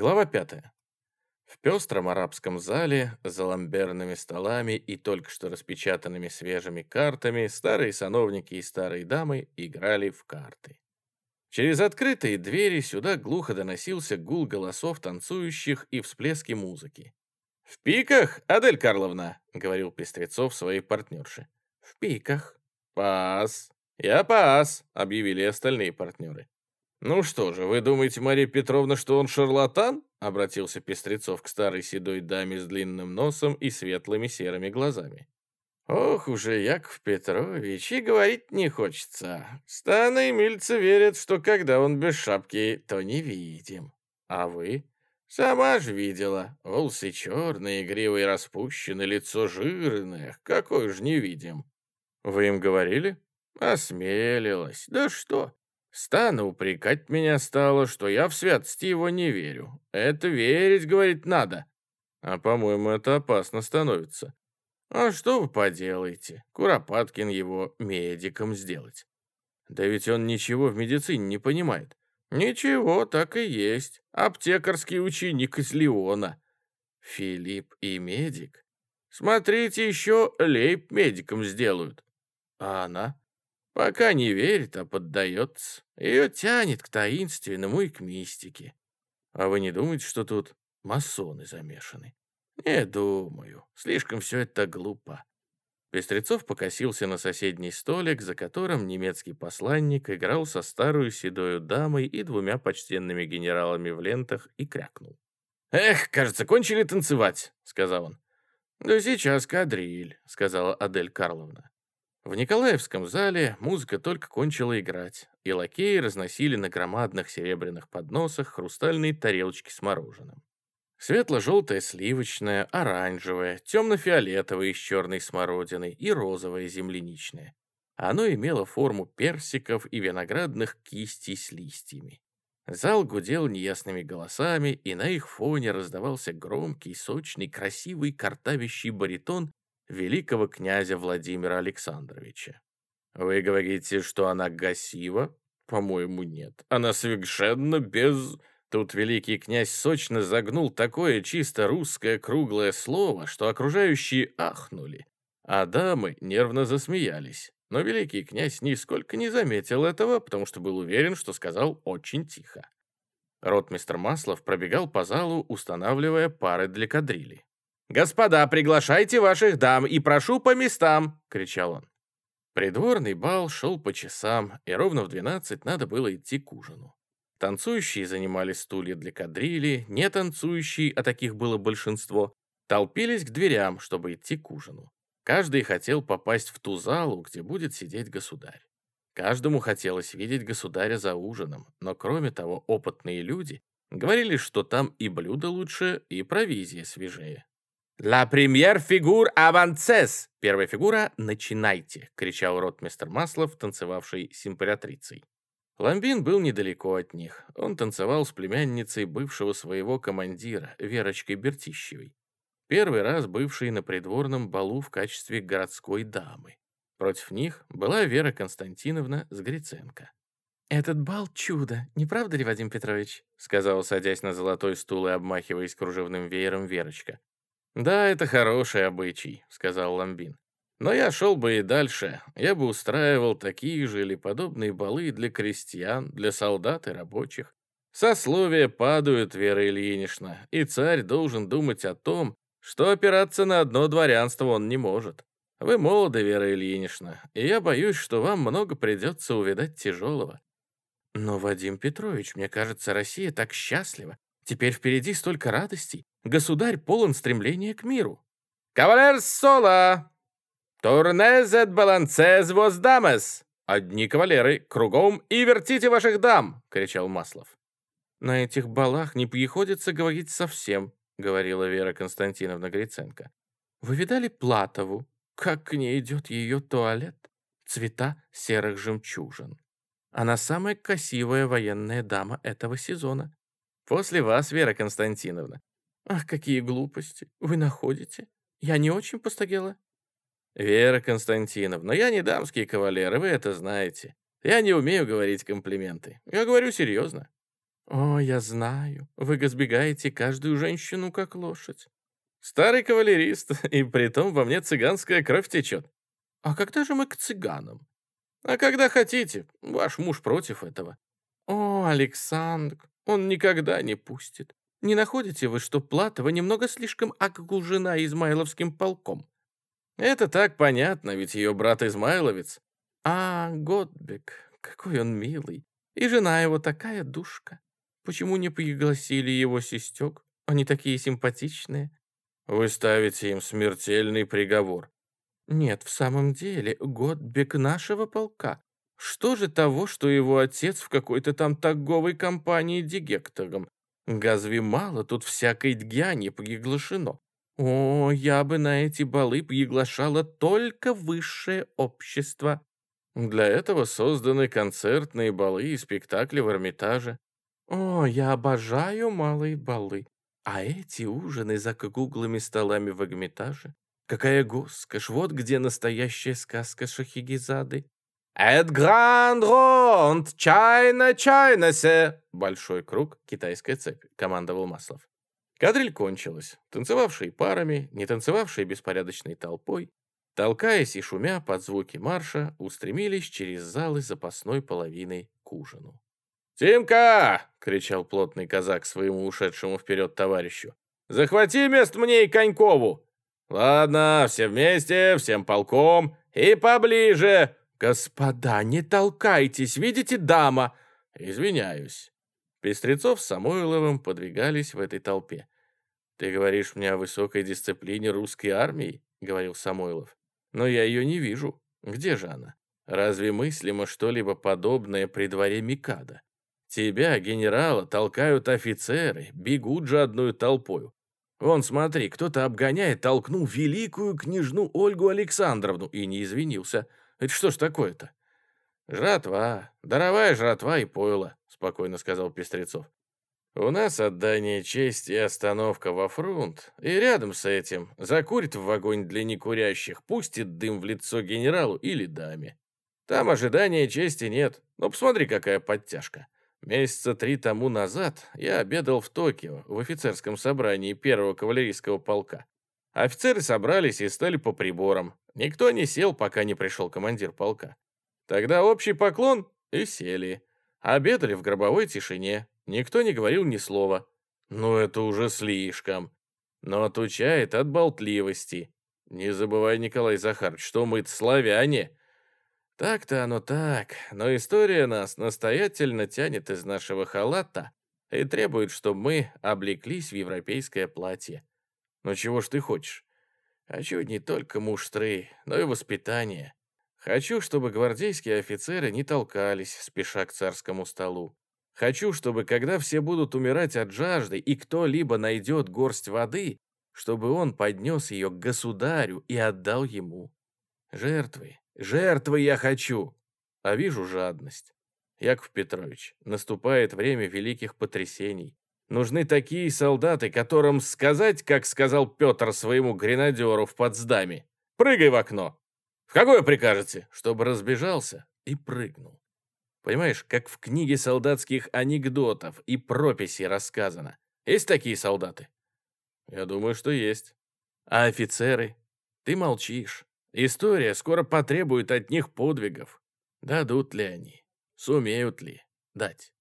Глава пятая. В пестром арабском зале, за ламберными столами и только что распечатанными свежими картами старые сановники и старые дамы играли в карты. Через открытые двери сюда глухо доносился гул голосов танцующих и всплески музыки. «В пиках, Адель Карловна!» — говорил Пестрецов своей партнерше. «В пиках». «Пас!» «Я пас!» — объявили остальные партнеры. «Ну что же, вы думаете, Мария Петровна, что он шарлатан?» — обратился Пестрецов к старой седой даме с длинным носом и светлыми серыми глазами. «Ох уже, Яков Петрович, и говорить не хочется. Станы и мильцы верят, что когда он без шапки, то не видим. А вы?» «Сама ж видела. Волосы черные, гривы распущены, лицо жирное. Какой ж не видим?» «Вы им говорили?» «Осмелилась. Да что? Стана упрекать меня стало, что я в святости его не верю. Это верить, говорит, надо. А, по-моему, это опасно становится. А что вы поделаете? Куропаткин его медиком сделать. Да ведь он ничего в медицине не понимает. Ничего, так и есть. Аптекарский ученик из Леона. Филипп и медик. Смотрите, еще лейб медиком сделают. А она? Пока не верит, а поддается. Ее тянет к таинственному и к мистике. А вы не думаете, что тут масоны замешаны? Не думаю. Слишком все это глупо. Пестрецов покосился на соседний столик, за которым немецкий посланник играл со старую седою дамой и двумя почтенными генералами в лентах и крякнул. «Эх, кажется, кончили танцевать», — сказал он. «Да сейчас кадриль», — сказала Адель Карловна. В Николаевском зале музыка только кончила играть, и лакеи разносили на громадных серебряных подносах хрустальные тарелочки с мороженым. Светло-желтое сливочное, оранжевое, темно-фиолетовое с черной смородиной и розовое земляничное. Оно имело форму персиков и виноградных кистей с листьями. Зал гудел неясными голосами, и на их фоне раздавался громкий, сочный, красивый, картавящий баритон великого князя Владимира Александровича. Вы говорите, что она гасива? По-моему, нет. Она совершенно без... Тут великий князь сочно загнул такое чисто русское круглое слово, что окружающие ахнули, а дамы нервно засмеялись. Но великий князь нисколько не заметил этого, потому что был уверен, что сказал очень тихо. Ротмистр Маслов пробегал по залу, устанавливая пары для кадрили. «Господа, приглашайте ваших дам и прошу по местам!» — кричал он. Придворный бал шел по часам, и ровно в двенадцать надо было идти к ужину. Танцующие занимали стулья для кадрили, не танцующие, а таких было большинство, толпились к дверям, чтобы идти к ужину. Каждый хотел попасть в ту залу, где будет сидеть государь. Каждому хотелось видеть государя за ужином, но кроме того опытные люди говорили, что там и блюдо лучше, и провизия свежее. «Ла премьер фигур аванцес!» «Первая фигура, начинайте!» — кричал ротмистер Маслов, танцевавший с императрицей. Ламбин был недалеко от них. Он танцевал с племянницей бывшего своего командира, Верочкой Бертищевой. Первый раз бывшей на придворном балу в качестве городской дамы. Против них была Вера Константиновна с. «Этот бал — чудо, не правда ли, Вадим Петрович?» — сказала, садясь на золотой стул и обмахиваясь кружевным веером Верочка. «Да, это хороший обычай», — сказал Ламбин. «Но я шел бы и дальше. Я бы устраивал такие же или подобные балы для крестьян, для солдат и рабочих. Сословия падают, Вера Ильинична, и царь должен думать о том, что опираться на одно дворянство он не может. Вы молоды, Вера Ильинична, и я боюсь, что вам много придется увидать тяжелого. Но, Вадим Петрович, мне кажется, Россия так счастлива. Теперь впереди столько радостей. Государь полон стремления к миру. «Кавалер Сола! Турнезет баланцез воз дамес!» «Одни кавалеры, кругом и вертите ваших дам!» — кричал Маслов. «На этих балах не приходится говорить совсем», — говорила Вера Константиновна Гриценко. «Вы видали Платову? Как к ней идет ее туалет? Цвета серых жемчужин. Она самая красивая военная дама этого сезона. После вас, Вера Константиновна. Ах, какие глупости. Вы находите? Я не очень постагела? Вера Константиновна, я не дамский кавалер, вы это знаете. Я не умею говорить комплименты. Я говорю серьезно. «О, я знаю, вы разбегаете каждую женщину, как лошадь. Старый кавалерист, и притом во мне цыганская кровь течет. А когда же мы к цыганам? А когда хотите, ваш муж против этого. О, Александр, он никогда не пустит. Не находите вы, что Платова немного слишком окружена Измайловским полком? Это так понятно, ведь ее брат Измайловец. А, Готбек, какой он милый. И жена его такая душка. Почему не пригласили его сестек? Они такие симпатичные. Вы ставите им смертельный приговор. Нет, в самом деле, Готбек нашего полка. Что же того, что его отец в какой-то там торговой компании дигектором? Газви мало, тут всякой дгяни приглашено. О, я бы на эти балы приглашала только высшее общество. Для этого созданы концертные балы и спектакли в Эрмитаже. О, я обожаю малые балы. А эти ужины за круглыми столами в Эрмитаже? Какая госкошь, вот где настоящая сказка Шахигизады. «Эд гранд ронд, чайна чайнасе!» Большой круг, китайская цепь, командовал Маслов. Кадриль кончилась. Танцевавшие парами, не танцевавшие беспорядочной толпой, толкаясь и шумя под звуки марша, устремились через залы запасной половиной к ужину. «Тимка!» — кричал плотный казак своему ушедшему вперед товарищу. «Захвати место мне и Конькову!» «Ладно, все вместе, всем полком и поближе!» «Господа, не толкайтесь, видите, дама!» «Извиняюсь». Пестрецов с Самойловым подвигались в этой толпе. «Ты говоришь мне о высокой дисциплине русской армии?» — говорил Самойлов. «Но я ее не вижу. Где же она? Разве мыслимо что-либо подобное при дворе Микада? Тебя, генерала, толкают офицеры, бегут же одной толпою. Вон, смотри, кто-то обгоняет, толкнул великую княжну Ольгу Александровну и не извинился. Это что ж такое-то? Жратва, даровая жратва и пойло, спокойно сказал Пестрецов. У нас отдание чести и остановка во фронт, и рядом с этим закурит в огонь для некурящих, пустит дым в лицо генералу или даме. Там ожидания чести нет, но посмотри, какая подтяжка. Месяца три тому назад я обедал в Токио в офицерском собрании первого кавалерийского полка. Офицеры собрались и стали по приборам. Никто не сел, пока не пришел командир полка. Тогда общий поклон и сели. Обедали в гробовой тишине. Никто не говорил ни слова. Ну, это уже слишком. Но отучает от болтливости. Не забывай, Николай Захарович, что мы славяне. Так-то оно так, но история нас настоятельно тянет из нашего халата и требует, чтобы мы облеклись в европейское платье. Ну чего ж ты хочешь? Хочу не только муштры, но и воспитание. Хочу, чтобы гвардейские офицеры не толкались, спеша к царскому столу. Хочу, чтобы когда все будут умирать от жажды и кто-либо найдет горсть воды, чтобы он поднес ее к государю и отдал ему. Жертвы, Жертвы я хочу, а вижу жадность. Яков Петрович, наступает время великих потрясений. Нужны такие солдаты, которым сказать, как сказал Петр своему гренадеру в Потсдаме. «Прыгай в окно!» «В какое прикажете?» Чтобы разбежался и прыгнул. Понимаешь, как в книге солдатских анекдотов и прописей рассказано. Есть такие солдаты? Я думаю, что есть. А офицеры? Ты молчишь. История скоро потребует от них подвигов. Дадут ли они? Сумеют ли дать?